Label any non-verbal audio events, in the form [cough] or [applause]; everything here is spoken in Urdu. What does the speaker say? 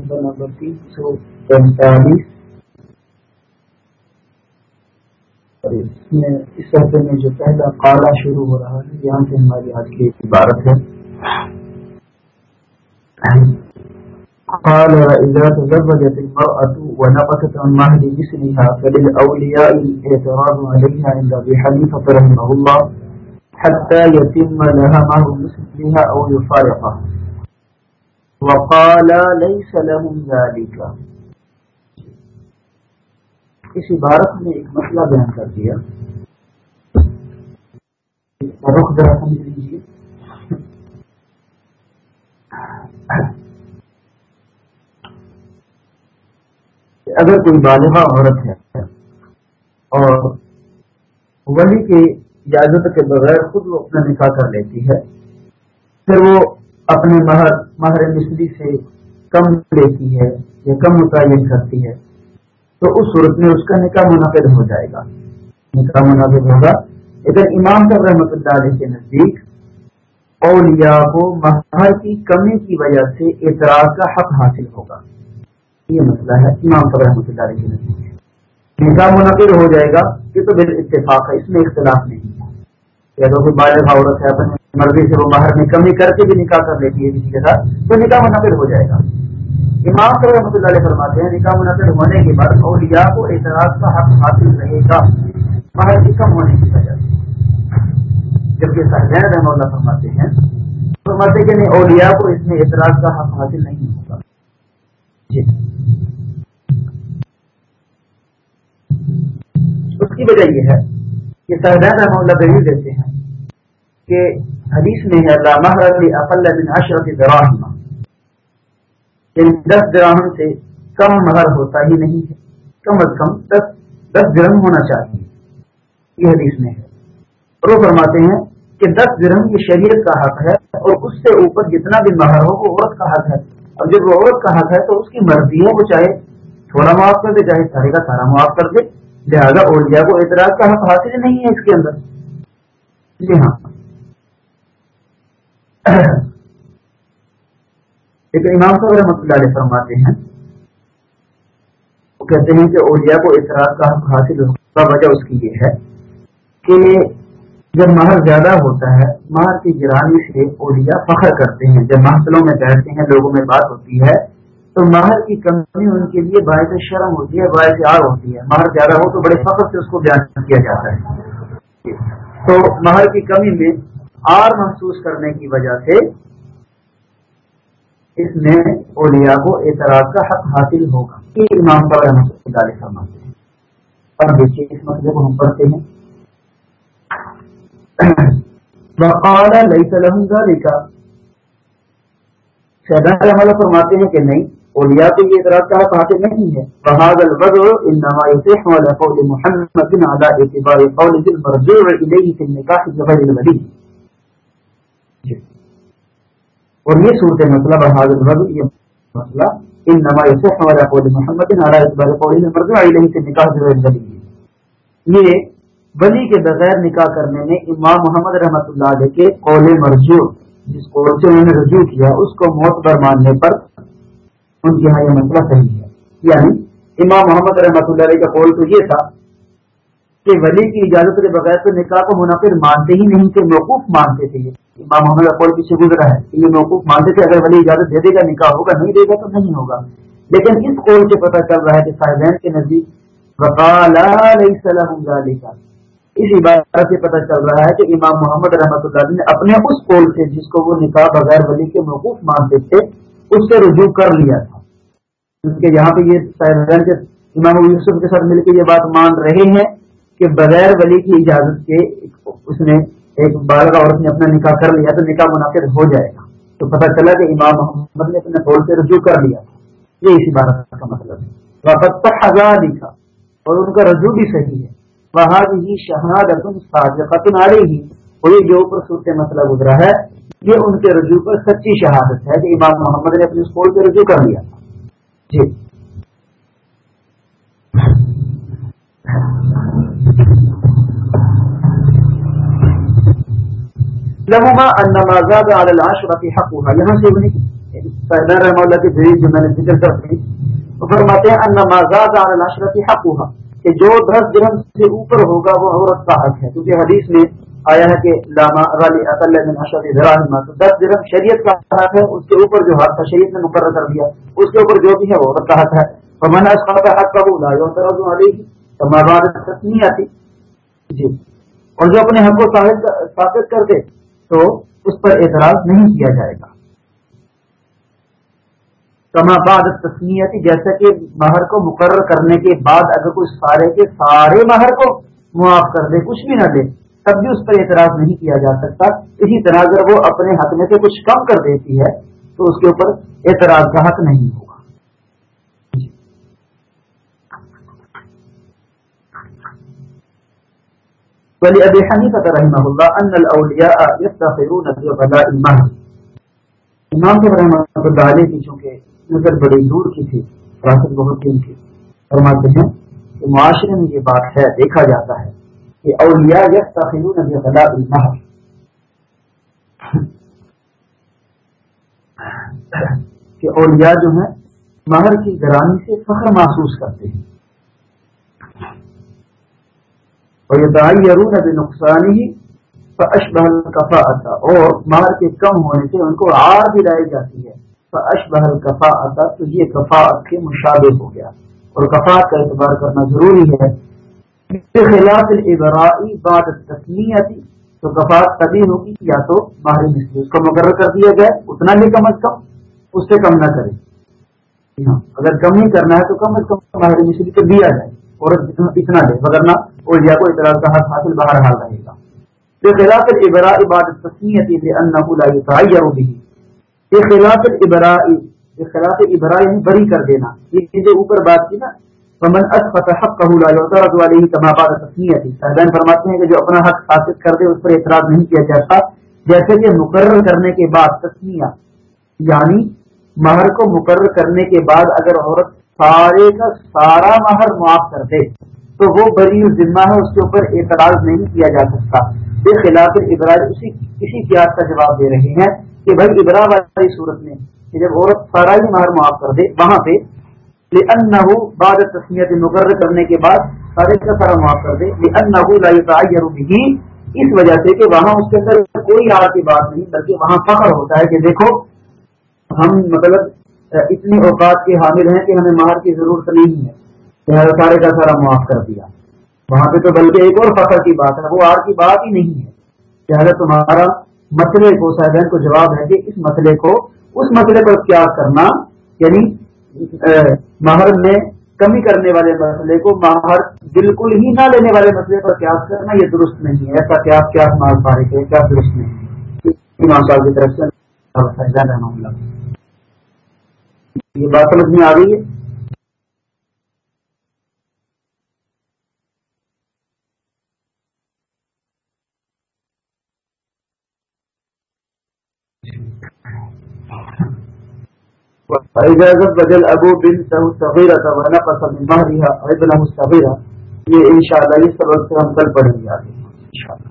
نمبر تین سو پینتالیس اس میں اس ہفتے میں جو پہلا کالا شروع ہو رہا ہے یہاں سے ہماری آج کی ایک عبارت ہے قال إذا تزوجت المرأة ونقصت عن مهد جسمها فللأولياء الاعتراض عليها عند أبي حنيفة رحمه الله حتى يتم لها مهر أو يفارقه. وقال ليس لهم ذلك. اس عبارت میں ایک مسئلہ بیان کر دیا. رخ ذرا سمجھ لیجیے اگر کوئی بالغ عورت ہے اور ولی کی اجازت کے بغیر خود وہ اپنا نکاح کر لیتی ہے۔ پھر وہ اپنے مہر مہر مصری سے کم لیتی ہے یا کم متعین کرتی ہے۔ تو اس صورت میں اس کا نکاح منعقد ہو جائے گا۔ نکاح منعقد ہوگا۔ ادھر امام صاحب رحمۃ اللہ علیہ کے نزدیک اولیاء کو مہر کی کمی کی وجہ سے اعتراض کا حق حاصل ہوگا۔ یہ مسئلہ ہے امام صاحب رحمۃ اللہ علیہ کے نکاح منعقد ہو جائے گا، یہ تو بال اتفاق ہے، اس میں اختلاف نہیں۔ ہے اگر کوئی بالغ عورت ہے اپنی مرضی سے وہ باہر میں کمی کر کے بھی نکاح کر لیتی ہے کسی کے ساتھ، تو نکاح منعقد ہو جائے گا۔ امام صاحب رحمۃ اللہ علیہ فرماتے ہیں، نکاح منعقد ہونے کے بعد اولیاء کو اعتراض کا حق حاصل رہے گا۔ باہر کی کم ہونے کی وجہ سے۔ جبکہ سرجین رحمۃ اللہ فرماتے ہیں، فرماتے کہ نہیں، اولیاء کو اس میں اعتراض کا حق حاصل نہیں ہوگا۔ جی۔ اس کی وجہ یہ ہے کہ سردین رحمہ اللہ دلیل دیتے ہیں کہ حدیث میں ہے اللہ محرت اقل من عشرت دراہم. یعنی دس دراہم سے کم مہر ہوتا ہی نہیں ہے۔ کم از کم دس دس درہم ہونا چاہیے۔ یہ حدیث میں ہے۔ اور وہ فرماتے ہیں کہ دس درہم یہ شریعت کا حق ہے اور اس سے اوپر جتنا بھی مہر ہو، وہ عورت کا حق ہے۔ اور جب وہ عورت کا حق ہے تو اس کی مرضی ہے، وہ چاہے تھوڑا معاف کر دے، چاہے سارے کا سارا معاف کر دے۔ لہٰذا اولیاء کو اعتراض کا حق حاصل نہیں ہے اس کے اندر۔ جی ہاں۔ [clears throat] ایک امام صاحب رحمۃ اللہ علیہ فرماتے ہیں۔ وہ کہتے ہیں کہ اولیاء کو اعتراض کا حق حاصل ہونے وجہ اس کی یہ ہے کہ جب مہر زیادہ ہوتا ہے، مہر کی گرانی سے اولیاء فخر کرتے ہیں۔ جب محفلوں میں بیٹھتے ہیں، لوگوں میں بات ہوتی ہے تو مہر کی کمی ان کے لیے باعث شرم ہوتی ہے، باعث آگ ہوتی ہے۔ مہر زیادہ ہو تو بڑے فخر سے اس کو بیان کیا جاتا ہے۔ تو مہر کی کمی میں آر محسوس کرنے کی وجہ سے اس میں اولیاء کو اعتراض کا حق حاصل ہوگا۔ یہ امام صاحب رحمۃ اللہ علیہ فرماتے ہیں۔ اب دیکھیے اس مسئلے کو ہم پڑھتے ہیں۔ وقال ليس لهم ذلك شہدان رحمہ فرماتے ہیں کہ نہیں، اولیاء کو یہ اعتراض کا حاصل نہیں ہے۔ فهذا الوضع انما يصح على قول محمد على اعتبار قول المرجوع اليه في النكاح بغير الولي جی۔ اور یہ صورت مطلب مسئلہ بہاد الوضع یہ مسئلہ انما يصح على قول محمد على اعتبار قول المرجوع اليه في النكاح بغير الولي یہ ولی کے بغیر نکاح کرنے میں امام محمد رحمت اللہ علیہ کے قول مرجو جس قول سے انہوں نے رجوع کیا، اس کو موت پر ماننے پر ان کے یہاں یہ مسئلہ صحیح ہے۔ یعنی امام محمد رحمت اللہ علیہ کا قول تو یہ تھا کہ ولی کی اجازت کے بغیر تو نکاح کو منعقد مانتے ہی نہیں کہ موقوف مانتے تھے۔ امام محمد کا قول پیچھے گزرا ہے کہ یہ موقوف مانتے تھے، اگر ولی اجازت دے دے گا، نکاح ہوگا، نہیں دے گا تو نہیں ہوگا۔ لیکن اس قول سے پتہ چل رہا ہے کہ صاحبین کے نزدیک، وقال علیہ السلام اس عبارت سے پتہ چل رہا ہے کہ امام محمد رحمۃ اللہ نے اپنے اس قول سے جس کو وہ نکاح بغیر ولی کے موقوف مانتے تھے، اس سے رجوع کر لیا تھا۔ کیونکہ یہاں پہ یہ امام یوسف کے ساتھ مل کے یہ بات مان رہے ہیں کہ بغیر ولی کی اجازت کے اس نے ایک بالغ عورت نے اپنا نکاح کر لیا تو نکاح منعقد ہو جائے گا۔ تو پتہ چلا کہ امام محمد نے اپنے قول سے رجوع کر لیا تھا۔ یہ اس عبارت کا مطلب ہے۔ واپس ہزار لکھا اور ان کا رجوع بھی صحیح ہے۔ ہی شہادت ختم آ رہی ہی وہی جو اوپر صورت مسئلہ گزرا ہے، یہ ان کے رجوع پر سچی شہادت ہے کہ امام محمد نے اپنے اسکول پہ رجوع کر لیا۔ جی۔ لہما النمازاد علی العشرہ حقها یہاں سے انہیں سیدنا رحمہ اللہ کے دلیل جو میں نے ذکر کرتے ہیں فرماتے ہیں النمازاد علی العشرہ حقها کہ جو دس درم سے اوپر ہوگا وہ عورت کا حق ہے۔ کیونکہ حدیث میں آیا ہے کہ لاما غلی اقل من تو دس درم شریعت کا حق ہے، اس کے اوپر جو حق تھا، شریعت نے مقرر کر دیا۔ اس کے اوپر جو بھی ہے، وہ عورت کا حق ہے۔ فمن اسقط حق قبول ہے وترض علیہ فما بعد تسمیہ جی۔ اور جو اپنے حق کو ثابت کر دے، تو اس پر اعتراض نہیں کیا جائے گا۔ کما بعد تسمیتی جیسا کہ مہر کو مقرر کرنے کے بعد اگر کوئی سارے کے سارے مہر کو معاف کر دے، کچھ بھی نہ دے، تب بھی اس پر اعتراض نہیں کیا جا سکتا۔ اسی طرح اگر وہ اپنے حق میں سے کچھ کم کر دیتی ہے، تو اس کے اوپر اعتراض کا حق نہیں ہوگا۔ ولی ابی حنیفہ رحمہ اللہ ان الاولیاء یستخرون فی غلاء المہر۔ امام کے رحمۃ اللہ علیہ کی چونکہ نظر بڑی دور کی تھی راسل بہت دن کی فرماتے ہیں کہ معاشرے میں یہ بات ہے، دیکھا جاتا ہے کہ اولیاء یستخرون فی المہر۔ کہ اولیاء جو ہیں، مہر کی گرانی سے فخر محسوس کرتے ہیں۔ اور یہ دائرون اب نقصان ہی اشبہل کفا آتا اور مار کے کم ہونے سے ان کو آر بھی لائی جاتی ہے۔ اشبہل کفا آتا تو یہ کفاعت کے مشابہ ہو گیا۔ اور کفاعت کا اعتبار کرنا ضروری ہے۔ خلاف البرائی بات تسمیتی تو کفاعت تبھی ہوگی یا تو ماہر مصری اس کو مقرر کر دیا گیا، اتنا بھی کم از کم، اس سے کم نہ کرے۔ ہاں، اگر کم ہی کرنا ہے تو کم از کم ماہر مصری کو دیا جائے۔ عورت اتنا دے وغیرہ اولیا کو اعتراض کا حق حاصل باہر حال رہے گا۔ یہ خلاف البرا عبادت تسمیت لا يتعير به۔ خلاف البرا خلاف ابرا یعنی بری کر دینا۔ یہ جو اوپر بات کی نا۔ فمن اسقط حقه لا يعترض عليه كما بعد صاحبان فرماتے ہیں کہ جو اپنا حق ثابت کر دے، اس پر اعتراض نہیں کیا جاتا۔ جیسے کہ مقرر کرنے کے بعد تسمیہ یعنی مہر کو مقرر کرنے کے بعد اگر عورت سارے کا سارا مہر معاف کر دے، تو وہ بری ذمہ ہے، اس کے اوپر اعتراض نہیں کیا جا سکتا۔ بے خلاف ابراج اسی کسی قیاس کا جواب دے رہے ہیں۔ کہ بھائی ابرا والی صورت میں کہ جب عورت سارا ہی مہر معاف کر دے وہاں پہ ان بعد تسمیت مقرر کرنے کے بعد سارے کا سارا معاف کر دے ان بھی اس وجہ سے کہ وہاں اس کے اندر کوئی آر کی بات نہیں، بلکہ وہاں فخر ہوتا ہے کہ دیکھو، ہم مطلب اتنی اوقات کے حامل ہیں کہ ہمیں مہر کی ضرورت نہیں ہے سارے کا سارا معاف کر دیا۔ وہاں پہ تو بلکہ ایک اور فخر کی بات ہے، وہ آر کی بات ہی نہیں ہے لہٰذا تمہارا مسئلے کو صاحب کو جواب ہے کہ اس مسئلے کو، اس مسئلے پر کیا کرنا یعنی مہر میں کمی کرنے والے مسئلے کو مہر بالکل ہی نہ لینے والے مسئلے پر قیاس کرنا یہ درست نہیں ہے۔ ایسا قیاس کیا مال پارے کے کیا درست نہیں ہے۔ امام صاحب کی طرف سے یہ بات سمجھ میں آ گئی ہے؟ بدل ابو بن صغیرہ تھا ورنہ پسند مہریہ ابن صغیرہ یہ انشاءاللہ اس سبق سے ہم کل پڑھیں گے آگے، انشاءاللہ۔